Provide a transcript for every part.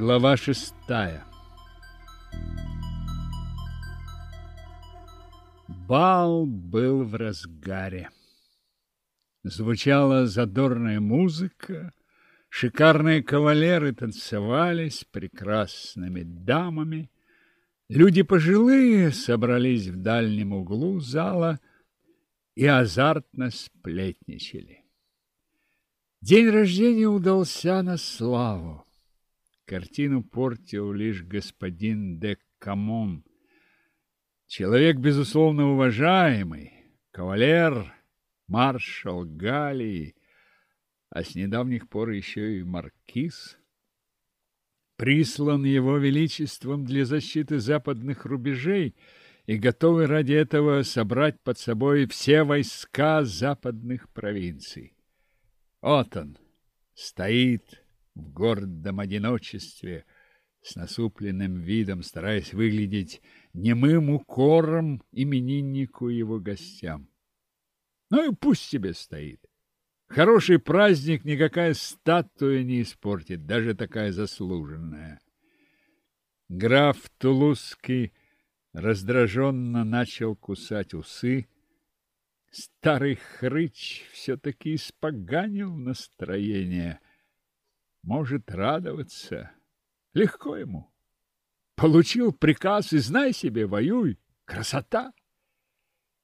Глава шестая Бал был в разгаре. Звучала задорная музыка, шикарные кавалеры танцевали с прекрасными дамами, люди пожилые собрались в дальнем углу зала и азартно сплетничали. День рождения удался на славу. Картину портил лишь господин де Камон. Человек, безусловно, уважаемый, кавалер, маршал Галлии, а с недавних пор еще и маркиз, прислан его величеством для защиты западных рубежей и готовый ради этого собрать под собой все войска западных провинций. Вот он стоит в гордом одиночестве, с насупленным видом, стараясь выглядеть немым укором имениннику его гостям. Ну и пусть себе стоит. Хороший праздник никакая статуя не испортит, даже такая заслуженная. Граф Тулузский раздраженно начал кусать усы, Старый хрыч все-таки испоганил настроение. Может радоваться. Легко ему. Получил приказ и знай себе, воюй. Красота!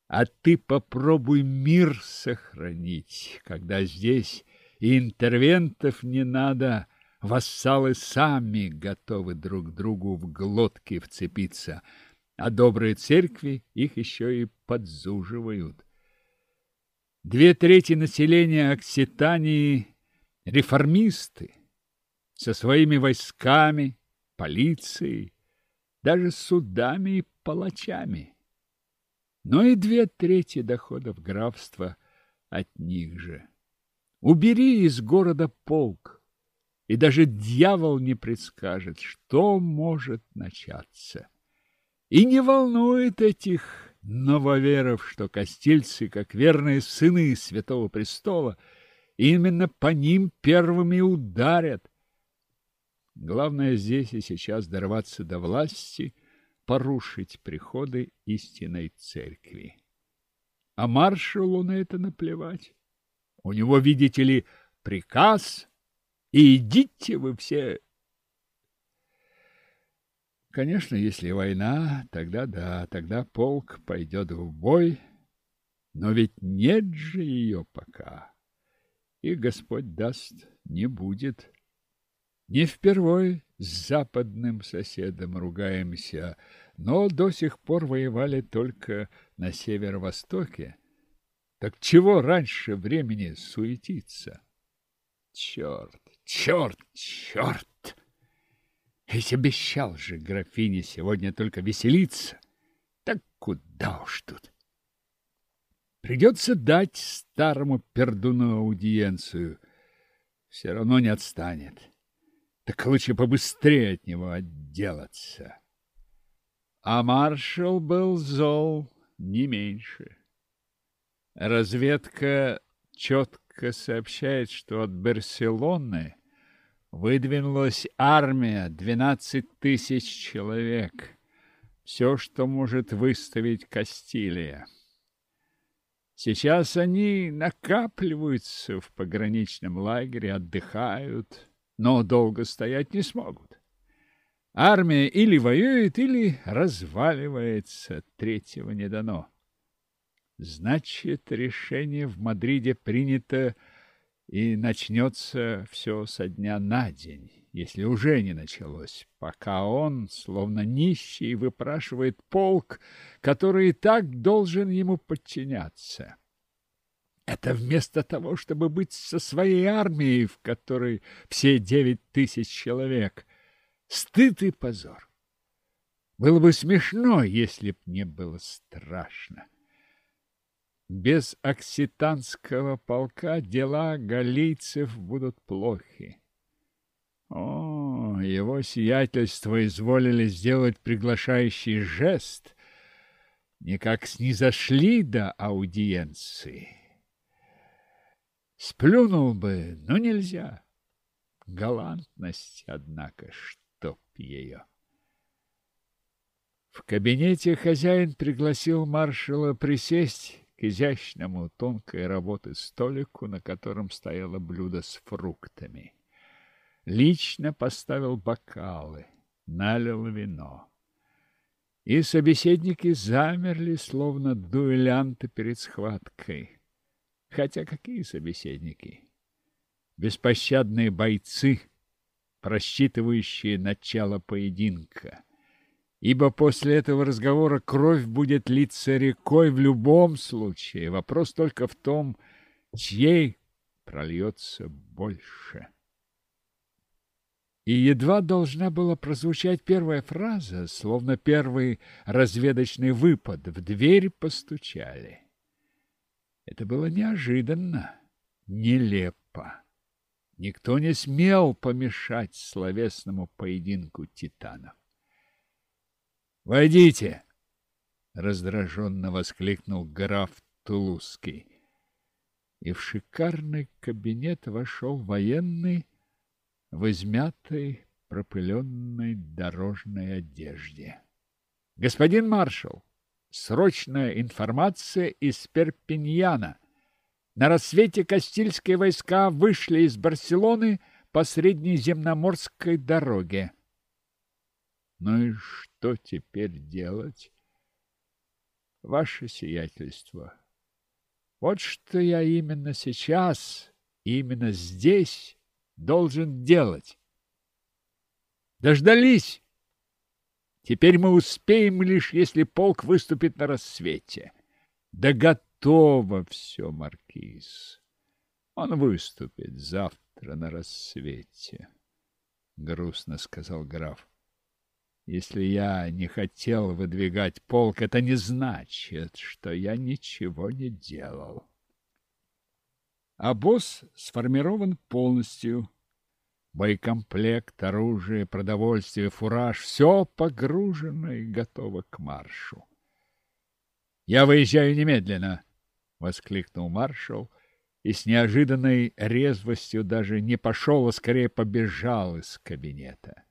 А ты попробуй мир сохранить, когда здесь и интервентов не надо, вассалы сами готовы друг другу в глотки вцепиться, а добрые церкви их еще и подзуживают. Две трети населения Окситании – реформисты, со своими войсками, полицией, даже судами и палачами. Но и две трети доходов графства от них же. Убери из города полк, и даже дьявол не предскажет, что может начаться. И не волнует этих нововеров, что костильцы, как верные сыны Святого Престола, именно по ним первыми ударят. Главное здесь и сейчас дорваться до власти, порушить приходы истинной церкви. А маршалу на это наплевать. У него, видите ли, приказ, и идите вы все Конечно, если война, тогда да, тогда полк пойдет в бой, но ведь нет же ее пока. И Господь даст, не будет. Не впервой с западным соседом ругаемся, но до сих пор воевали только на северо-востоке. Так чего раньше времени суетиться? Черт, черт, черт! Ведь обещал же графине сегодня только веселиться. Так куда уж тут? Придется дать старому пердуну аудиенцию. Все равно не отстанет. Так лучше побыстрее от него отделаться. А маршал был зол не меньше. Разведка четко сообщает, что от Барселоны выдвинулась армия, двенадцать тысяч человек. Все, что может выставить Кастилия. Сейчас они накапливаются в пограничном лагере, отдыхают, но долго стоять не смогут. Армия или воюет, или разваливается, третьего не дано. Значит, решение в Мадриде принято и начнется все со дня на день, если уже не началось, пока он, словно нищий, выпрашивает полк, который и так должен ему подчиняться. Это вместо того, чтобы быть со своей армией, в которой все девять тысяч человек. Стыд и позор. Было бы смешно, если б не было страшно. Без окситанского полка дела галийцев будут плохи. О, его сиятельство изволили сделать приглашающий жест, никак снизошли до аудиенции. Сплюнул бы, но нельзя. Галантность, однако, ее. В кабинете хозяин пригласил маршала присесть к изящному тонкой работы столику, на котором стояло блюдо с фруктами. Лично поставил бокалы, налил вино. И собеседники замерли, словно дуэлянты перед схваткой. Хотя какие собеседники? Беспощадные бойцы, просчитывающие начало поединка ибо после этого разговора кровь будет литься рекой в любом случае. Вопрос только в том, чьей прольется больше. И едва должна была прозвучать первая фраза, словно первый разведочный выпад, в дверь постучали. Это было неожиданно, нелепо. Никто не смел помешать словесному поединку титанов. Войдите, раздраженно воскликнул граф Тулузский. И в шикарный кабинет вошел военный в измятой пропыленной дорожной одежде. Господин маршал, срочная информация из Перпиньяна. На рассвете Кастильские войска вышли из Барселоны по Среднеземноморской дороге. Ну и что теперь делать? Ваше сиятельство, вот что я именно сейчас, именно здесь должен делать. Дождались! Теперь мы успеем лишь, если полк выступит на рассвете. Да готово все, Маркиз. Он выступит завтра на рассвете, — грустно сказал граф. Если я не хотел выдвигать полк, это не значит, что я ничего не делал. Босс сформирован полностью. Боекомплект, оружие, продовольствие, фураж — все погружено и готово к маршу. «Я выезжаю немедленно!» — воскликнул маршал и с неожиданной резвостью даже не пошел, а скорее побежал из кабинета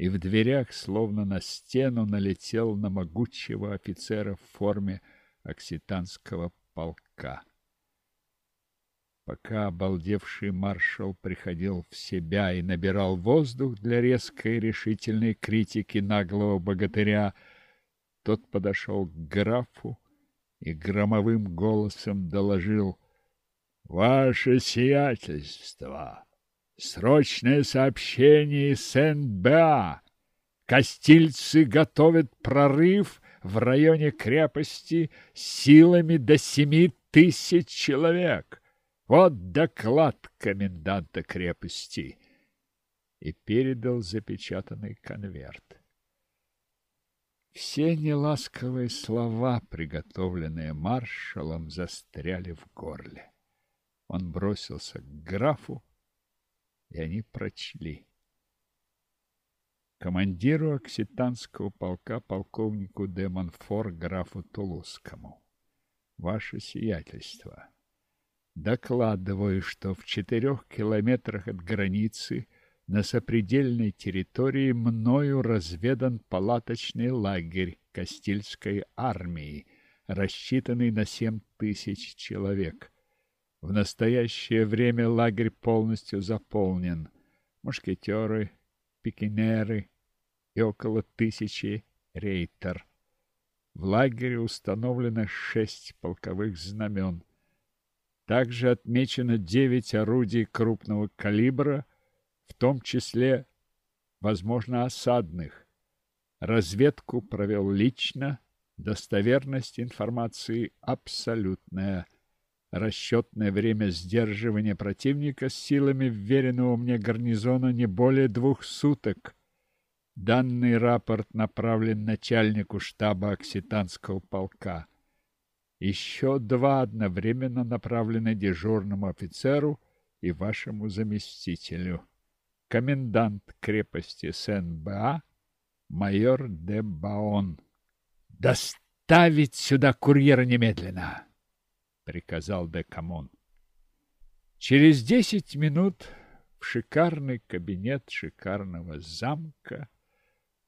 и в дверях, словно на стену, налетел на могучего офицера в форме окситанского полка. Пока обалдевший маршал приходил в себя и набирал воздух для резкой решительной критики наглого богатыря, тот подошел к графу и громовым голосом доложил «Ваше сиятельство!» Срочное сообщение из Сен-Беа. Кастильцы готовят прорыв в районе крепости силами до семи тысяч человек. Вот доклад коменданта крепости. И передал запечатанный конверт. Все неласковые слова, приготовленные маршалом, застряли в горле. Он бросился к графу, и они прочли. Командиру окситанского полка полковнику де Монфор графу Тулузскому. Ваше сиятельство, докладываю, что в четырех километрах от границы на сопредельной территории мною разведан палаточный лагерь Кастильской армии, рассчитанный на семь тысяч человек. В настоящее время лагерь полностью заполнен. Мушкетеры, пикинеры и около тысячи рейтер. В лагере установлено шесть полковых знамен. Также отмечено девять орудий крупного калибра, в том числе, возможно, осадных. Разведку провел лично, достоверность информации абсолютная – Расчетное время сдерживания противника с силами вверенного мне гарнизона не более двух суток. Данный рапорт направлен начальнику штаба Окситанского полка. Еще два одновременно направлены дежурному офицеру и вашему заместителю. Комендант крепости Сен-Беа майор де Баон. «Доставить сюда курьера немедленно!» приказал де Камон. Через десять минут в шикарный кабинет шикарного замка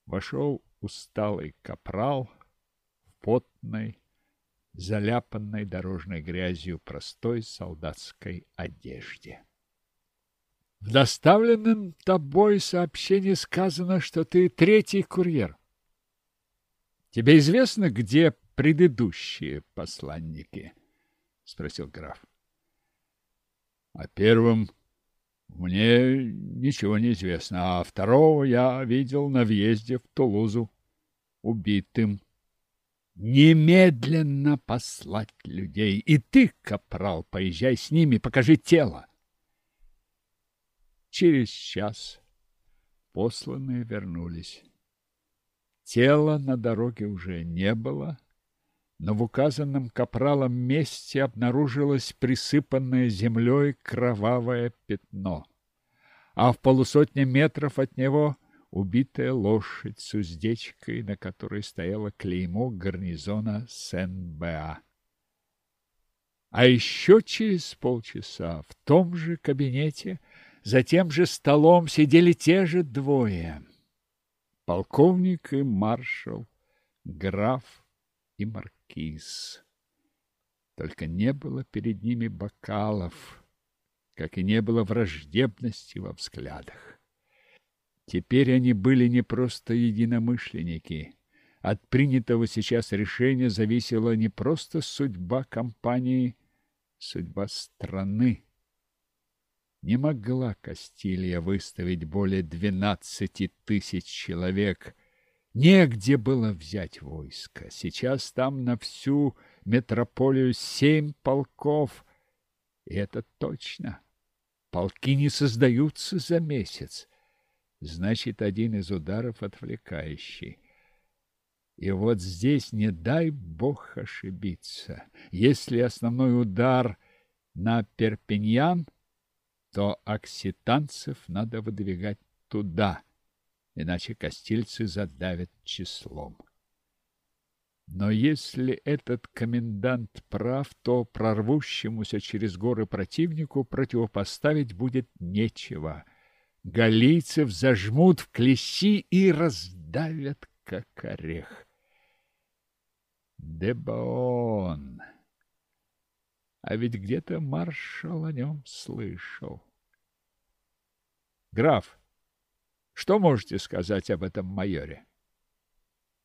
вошел усталый капрал в потной, заляпанной дорожной грязью простой солдатской одежде. В доставленном тобой сообщении сказано, что ты третий курьер. Тебе известно, где предыдущие посланники? спросил граф. О первом мне ничего не известно, а второго я видел на въезде в Тулузу убитым. Немедленно послать людей. И ты, капрал, поезжай с ними, покажи тело. Через час посланные вернулись. Тела на дороге уже не было, но в указанном капралом месте обнаружилось присыпанное землей кровавое пятно, а в полусотне метров от него убитая лошадь с уздечкой, на которой стояло клеймо гарнизона Сен-Беа. А еще через полчаса в том же кабинете за тем же столом сидели те же двое — полковник и маршал, граф и маркиз. Только не было перед ними бокалов, как и не было враждебности во взглядах. Теперь они были не просто единомышленники. От принятого сейчас решения зависела не просто судьба компании, судьба страны. Не могла Кастилья выставить более двенадцати тысяч человек – Негде было взять войско. Сейчас там на всю метрополию семь полков. И это точно. Полки не создаются за месяц. Значит, один из ударов отвлекающий. И вот здесь не дай бог ошибиться. Если основной удар на Перпиньян, то окситанцев надо выдвигать туда – иначе костильцы задавят числом. Но если этот комендант прав, то прорвущемуся через горы противнику противопоставить будет нечего. Галийцев зажмут в клещи и раздавят, как орех. Дебаон. А ведь где-то маршал о нем слышал. Граф, что можете сказать об этом майоре?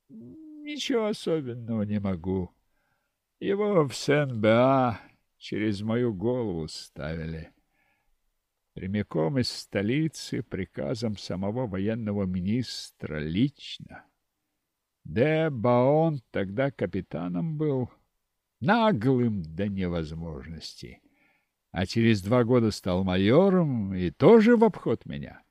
Ничего особенного не могу. Его в Сен-Беа через мою голову ставили. Прямиком из столицы приказом самого военного министра лично. Де Баон тогда капитаном был, наглым до невозможности. А через два года стал майором и тоже в обход меня.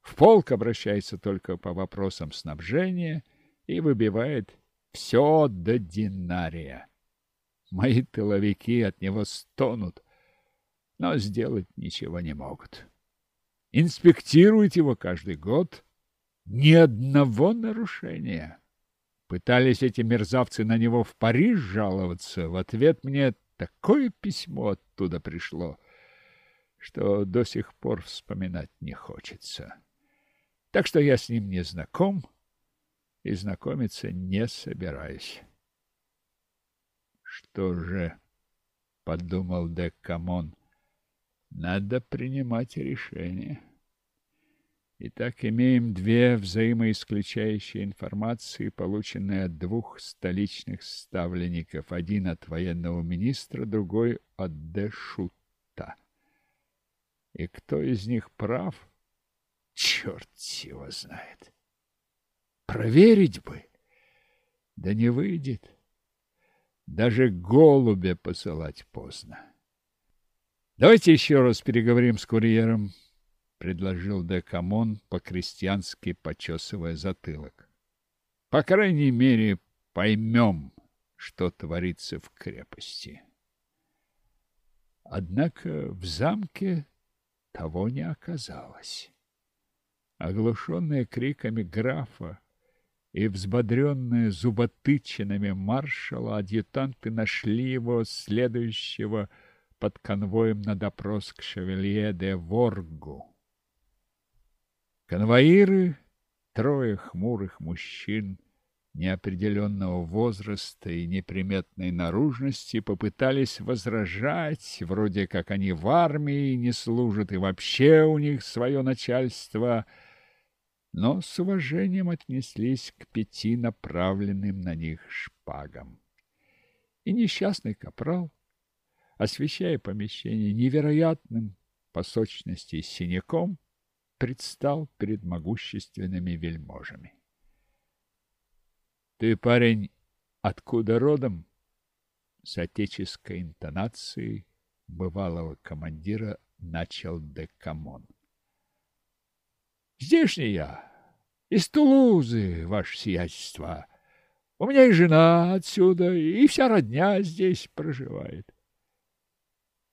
В полк обращается только по вопросам снабжения и выбивает все до динария. Мои тыловики от него стонут, но сделать ничего не могут. Инспектируют его каждый год. Ни одного нарушения. Пытались эти мерзавцы на него в Париж жаловаться. В ответ мне такое письмо оттуда пришло, что до сих пор вспоминать не хочется. Так что я с ним не знаком и знакомиться не собираюсь. Что же, подумал де Камон, надо принимать решение. Итак, имеем две взаимоисключающие информации, полученные от двух столичных ставленников, один от военного министра, другой от де Шутта. И кто из них прав? Черт его знает. Проверить бы. Да не выйдет. Даже голубя посылать поздно. Давайте еще раз переговорим с курьером, предложил де Камон, по-крестьянски почесывая затылок. По крайней мере, поймем, что творится в крепости. Однако в замке того не оказалось. Оглушенные криками графа и взбодренные зуботычинами маршала, адъютанты нашли его следующего под конвоем на допрос к шевелье де Воргу. Конвоиры трое хмурых мужчин неопределенного возраста и неприметной наружности попытались возражать, вроде как они в армии не служат и вообще у них свое начальство, но с уважением отнеслись к пяти направленным на них шпагам. И несчастный капрал, освещая помещение невероятным по сочности синяком, предстал перед могущественными вельможами. Ты, парень, откуда родом? С отеческой интонацией бывалого командира начал де Камон. Здешний я, из Тулузы, ваше сиятельство. У меня и жена отсюда, и вся родня здесь проживает.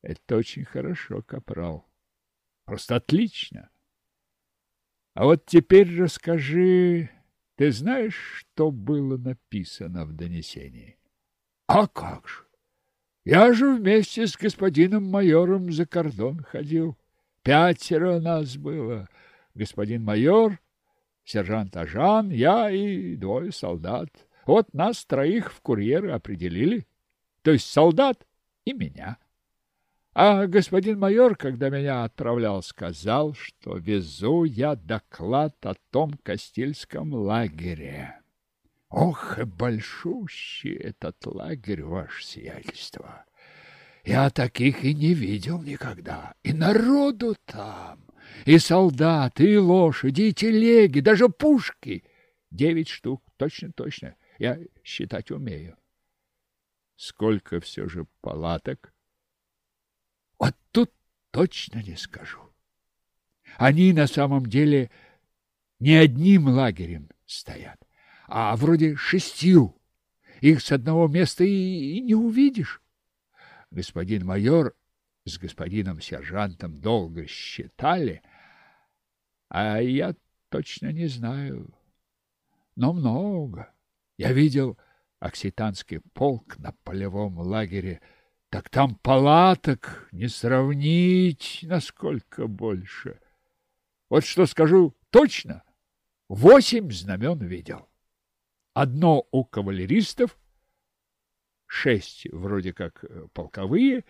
Это очень хорошо, капрал. Просто отлично. А вот теперь расскажи, ты знаешь, что было написано в донесении? А как же? Я же вместе с господином майором за кордон ходил. Пятеро нас было. Господин майор, сержант Ажан, я и двое солдат. Вот нас троих в курьеры определили. То есть солдат и меня. А господин майор, когда меня отправлял, сказал, что везу я доклад о том Кастильском лагере. Ох, и большущий этот лагерь, ваше сиятельство! Я таких и не видел никогда. И народу там, и солдаты, и лошади, и телеги, даже пушки. Девять штук, точно-точно. Я считать умею. Сколько все же палаток? Точно не скажу. Они на самом деле не одним лагерем стоят, а вроде шестью. Их с одного места и, и не увидишь. Господин майор с господином сержантом долго считали, а я точно не знаю, но много. Я видел окситанский полк на полевом лагере так там палаток не сравнить, насколько больше. Вот что скажу точно, восемь знамен видел. Одно у кавалеристов, шесть вроде как э, полковые,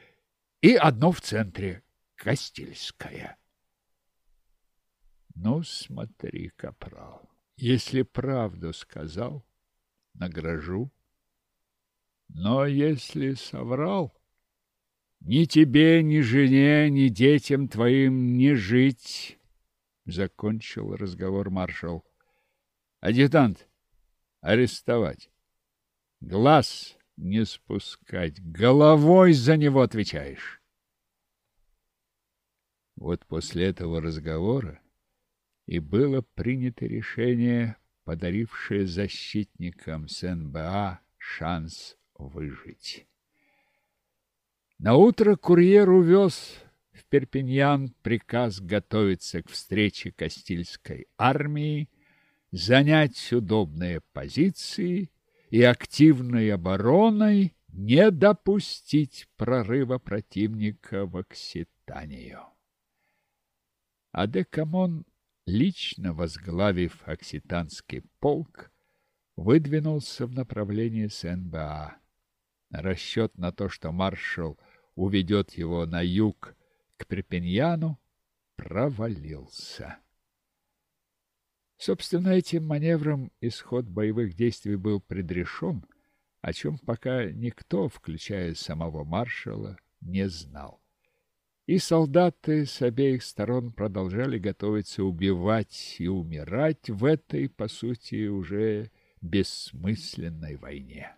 и одно в центре, Кастильское. Ну, смотри, капрал, если правду сказал, награжу. Но если соврал, ни тебе, ни жене, ни детям твоим не жить, — закончил разговор маршал. Адъютант, арестовать. Глаз не спускать, головой за него отвечаешь. Вот после этого разговора и было принято решение, подарившее защитникам СНБА шанс выжить. Наутро курьер увез в Перпиньян приказ готовиться к встрече Кастильской армии, занять удобные позиции и активной обороной не допустить прорыва противника в Окситанию. А де Камон, лично возглавив окситанский полк, выдвинулся в направлении Сен-Беа. Расчет на то, что маршал уведет его на юг к Перпиньяну, провалился. Собственно, этим маневром исход боевых действий был предрешен, о чем пока никто, включая самого маршала, не знал. И солдаты с обеих сторон продолжали готовиться убивать и умирать в этой, по сути, уже бессмысленной войне.